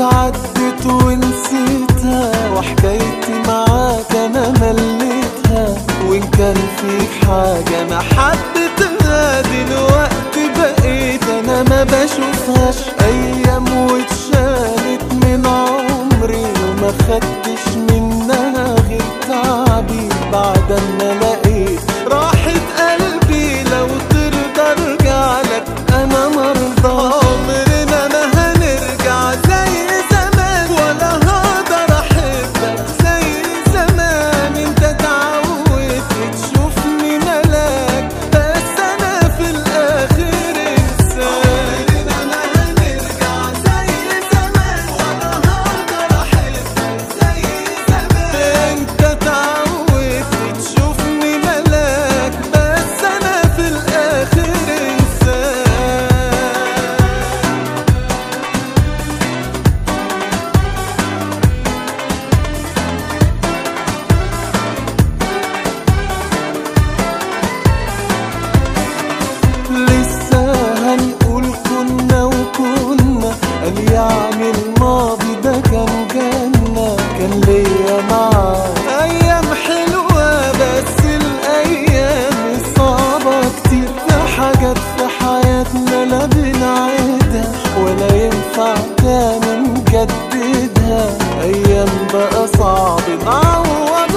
عدت ونسيتها وحكايتي معاك أنا مليتها وإن كان فيك حاجة أنا حبيتها دلوقتي بقيت أنا ما بشوفهاش. أيام واتشالت من عمري وما خدتش منها غير تعبي بعد ما لقيت أنا مجددها أيام بقى صعب. نعوض